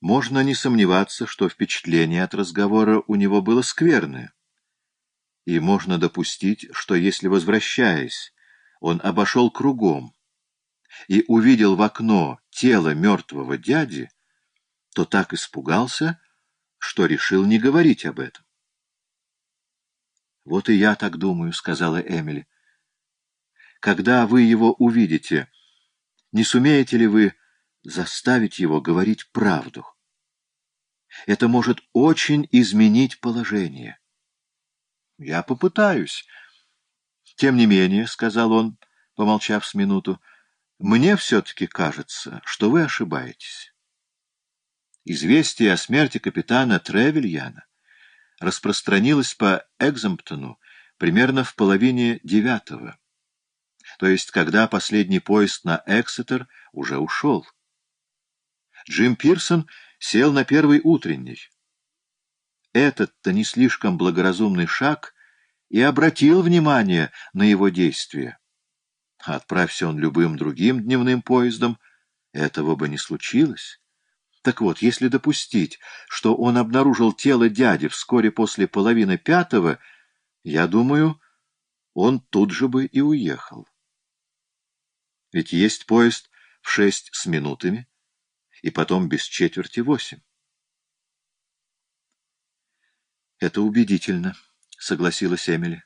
Можно не сомневаться, что впечатление от разговора у него было скверное. И можно допустить, что если, возвращаясь, он обошел кругом и увидел в окно тело мертвого дяди, то так испугался, что решил не говорить об этом. «Вот и я так думаю», — сказала Эмили. «Когда вы его увидите, не сумеете ли вы заставить его говорить правду? Это может очень изменить положение». «Я попытаюсь». «Тем не менее», — сказал он, помолчав с минуту, — «мне все-таки кажется, что вы ошибаетесь». Известие о смерти капитана Тревельяна распространилось по Экзамптону примерно в половине девятого, то есть когда последний поезд на Эксетер уже ушел. Джим Пирсон сел на первый утренний. Этот-то не слишком благоразумный шаг и обратил внимание на его действия. Отправься он любым другим дневным поездом, этого бы не случилось. Так вот, если допустить, что он обнаружил тело дяди вскоре после половины пятого, я думаю, он тут же бы и уехал. Ведь есть поезд в шесть с минутами, и потом без четверти восемь. Это убедительно, — согласилась Эмили.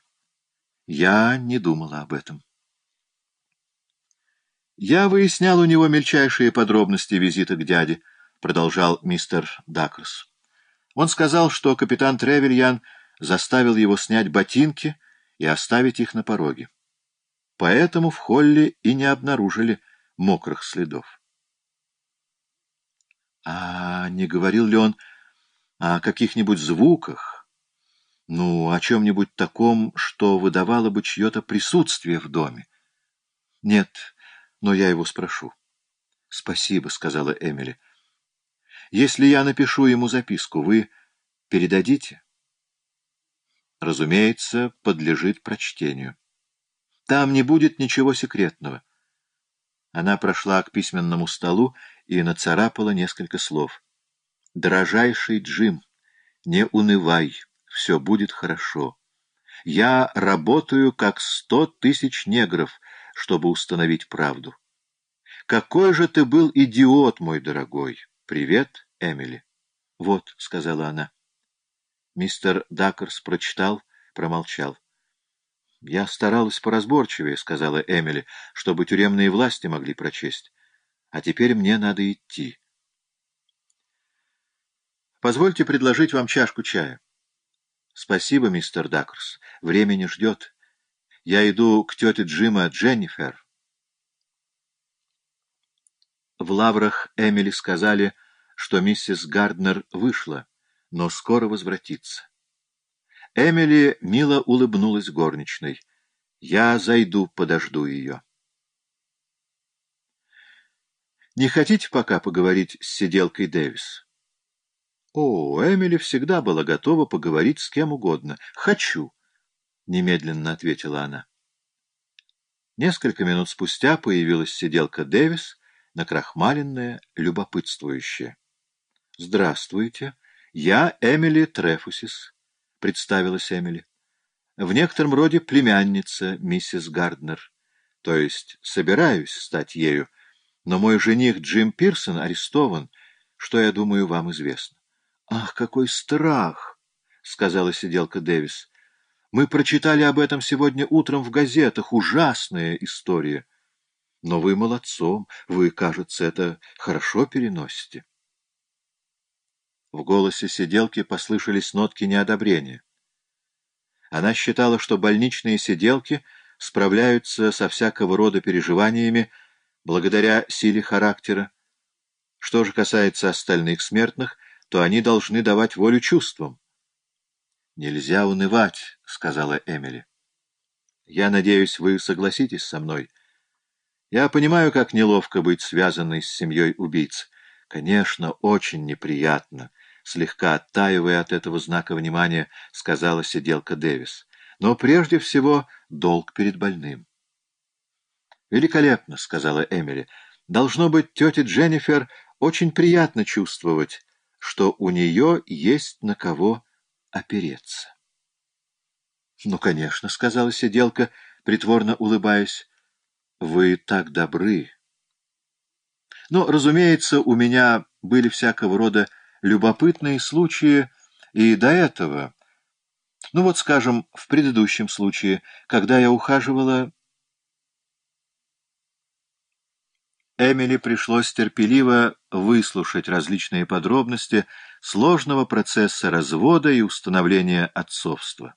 Я не думала об этом. Я выяснял у него мельчайшие подробности визита к дяде, — продолжал мистер Дакрс. Он сказал, что капитан Тревельян заставил его снять ботинки и оставить их на пороге. Поэтому в холле и не обнаружили мокрых следов. А не говорил ли он о каких-нибудь звуках, ну, о чем-нибудь таком, что выдавало бы чье-то присутствие в доме? Нет, но я его спрошу. — Спасибо, — сказала Эмили. Если я напишу ему записку, вы передадите? Разумеется, подлежит прочтению. Там не будет ничего секретного. Она прошла к письменному столу и нацарапала несколько слов. «Дорожайший Джим, не унывай, все будет хорошо. Я работаю как сто тысяч негров, чтобы установить правду. Какой же ты был идиот, мой дорогой! Привет!» Эмили. — Вот, — сказала она. Мистер Даккерс прочитал, промолчал. — Я старалась поразборчивее, — сказала Эмили, — чтобы тюремные власти могли прочесть. А теперь мне надо идти. Позвольте предложить вам чашку чая. — Спасибо, мистер Даккерс. Время не ждет. Я иду к тете Джима Дженнифер. В лаврах Эмили сказали — что миссис Гарднер вышла, но скоро возвратится. Эмили мило улыбнулась горничной. «Я зайду, подожду ее». «Не хотите пока поговорить с сиделкой Дэвис?» «О, Эмили всегда была готова поговорить с кем угодно. Хочу», — немедленно ответила она. Несколько минут спустя появилась сиделка Дэвис, накрахмаленная, любопытствующая. «Здравствуйте. Я Эмили Трефусис», — представилась Эмили. «В некотором роде племянница миссис Гарднер. То есть собираюсь стать ею, но мой жених Джим Пирсон арестован, что, я думаю, вам известно». «Ах, какой страх!» — сказала сиделка Дэвис. «Мы прочитали об этом сегодня утром в газетах. Ужасная история. Но вы молодцом, вы, кажется, это хорошо переносите». В голосе сиделки послышались нотки неодобрения. Она считала, что больничные сиделки справляются со всякого рода переживаниями благодаря силе характера. Что же касается остальных смертных, то они должны давать волю чувствам. «Нельзя унывать», — сказала Эмили. «Я надеюсь, вы согласитесь со мной. Я понимаю, как неловко быть связанной с семьей убийц. Конечно, очень неприятно» слегка оттаивая от этого знака внимания, сказала сиделка Дэвис. Но прежде всего долг перед больным. «Великолепно», — сказала Эмили. «Должно быть, тетя Дженнифер очень приятно чувствовать, что у нее есть на кого опереться. — Ну, конечно, — сказала сиделка, притворно улыбаясь, — вы так добры. Но, разумеется, у меня были всякого рода любопытные случаи и до этого. Ну вот, скажем, в предыдущем случае, когда я ухаживала... Эмили пришлось терпеливо выслушать различные подробности сложного процесса развода и установления отцовства.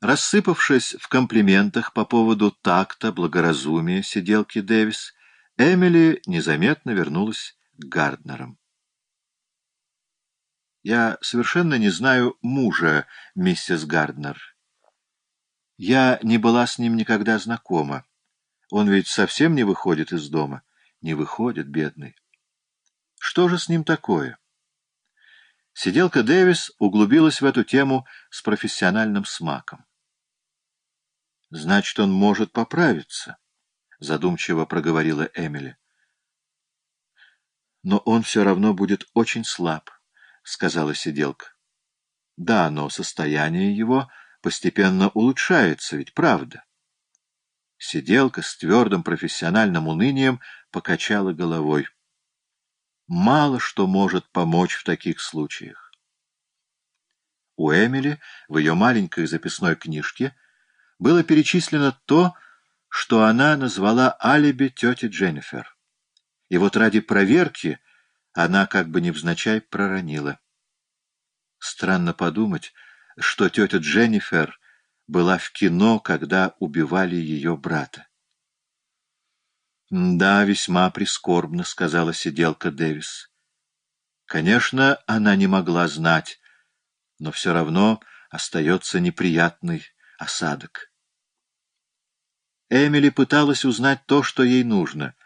Рассыпавшись в комплиментах по поводу такта, благоразумия сиделки Дэвис, Эмили незаметно вернулась к Гарднерам. «Я совершенно не знаю мужа, миссис Гарднер. Я не была с ним никогда знакома. Он ведь совсем не выходит из дома. Не выходит, бедный. Что же с ним такое?» Сиделка Дэвис углубилась в эту тему с профессиональным смаком. Значит, он может поправиться, — задумчиво проговорила Эмили. Но он все равно будет очень слаб, — сказала сиделка. Да, но состояние его постепенно улучшается, ведь правда. Сиделка с твердым профессиональным унынием покачала головой. Мало что может помочь в таких случаях. У Эмили в ее маленькой записной книжке было перечислено то, что она назвала алиби тети Дженнифер. И вот ради проверки она как бы невзначай проронила. Странно подумать, что тетя Дженнифер была в кино, когда убивали ее брата. «Да, весьма прискорбно», — сказала сиделка Дэвис. Конечно, она не могла знать, но все равно остается неприятный осадок. Эмили пыталась узнать то, что ей нужно.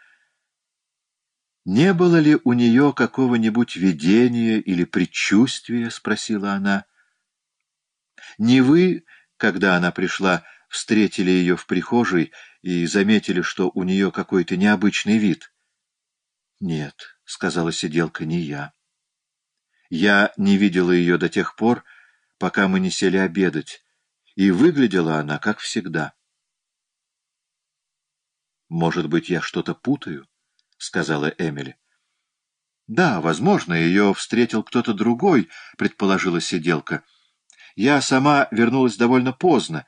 «Не было ли у нее какого-нибудь видения или предчувствия?» — спросила она. «Не вы, когда она пришла, встретили ее в прихожей и заметили, что у нее какой-то необычный вид?» «Нет», — сказала сиделка, — «не я. Я не видела ее до тех пор, пока мы не сели обедать, и выглядела она, как всегда». «Может быть, я что-то путаю?» — сказала Эмили. «Да, возможно, ее встретил кто-то другой», — предположила сиделка. «Я сама вернулась довольно поздно,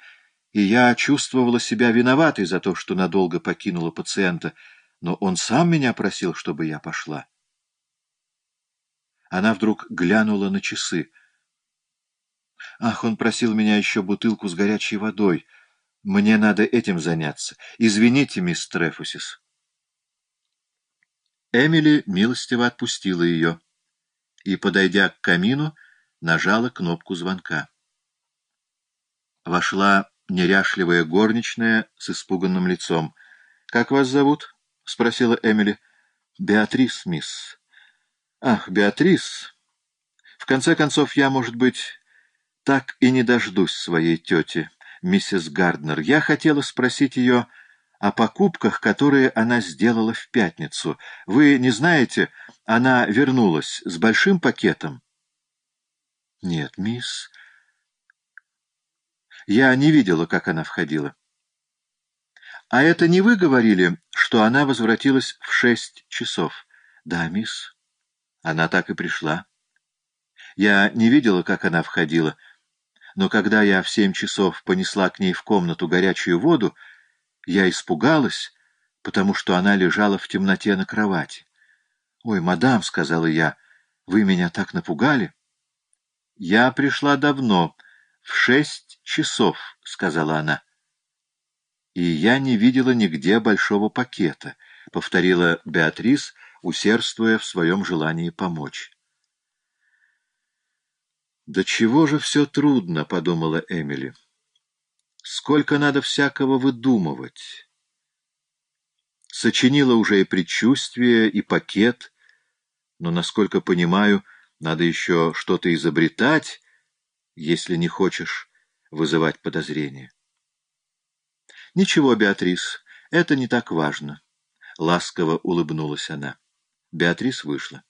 и я чувствовала себя виноватой за то, что надолго покинула пациента, но он сам меня просил, чтобы я пошла». Она вдруг глянула на часы. «Ах, он просил меня еще бутылку с горячей водой». Мне надо этим заняться. Извините, мисс Трефусис. Эмили милостиво отпустила ее и, подойдя к камину, нажала кнопку звонка. Вошла неряшливая горничная с испуганным лицом. — Как вас зовут? — спросила Эмили. — Беатрис, мисс. — Ах, Беатрис. В конце концов, я, может быть, так и не дождусь своей тети миссис Гарднер. Я хотела спросить ее о покупках, которые она сделала в пятницу. Вы не знаете, она вернулась с большим пакетом? — Нет, мисс. Я не видела, как она входила. — А это не вы говорили, что она возвратилась в шесть часов? — Да, мисс. Она так и пришла. Я не видела, как она входила, — но когда я в семь часов понесла к ней в комнату горячую воду, я испугалась, потому что она лежала в темноте на кровати. «Ой, мадам», — сказала я, — «вы меня так напугали». «Я пришла давно, в шесть часов», — сказала она. «И я не видела нигде большого пакета», — повторила Беатрис, усердствуя в своем желании помочь. «Да чего же все трудно», — подумала Эмили. «Сколько надо всякого выдумывать». Сочинила уже и предчувствие, и пакет, но, насколько понимаю, надо еще что-то изобретать, если не хочешь вызывать подозрения. Ничего, Беатрис, это не так важно. ласково улыбнулась она. Беатрис вышла.